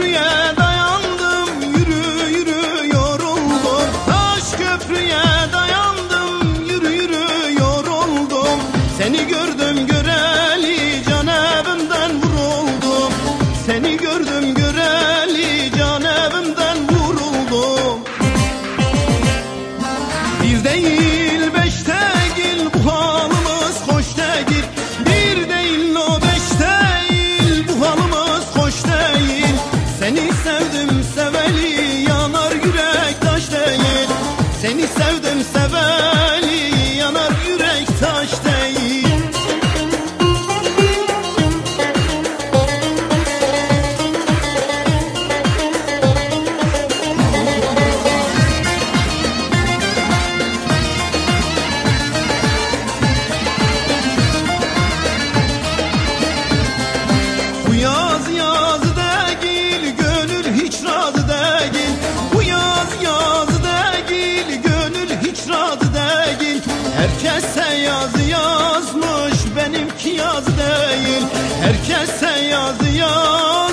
köprüye dayandım yürü yürü yoruldum. Taş köprüye dayandım yürü yürü yoruldum. Seni gördüm göreli can evimden vuruldum. Seni gördüm göreli can evimden vuruldum. Bir değil. Herkese yazıyor.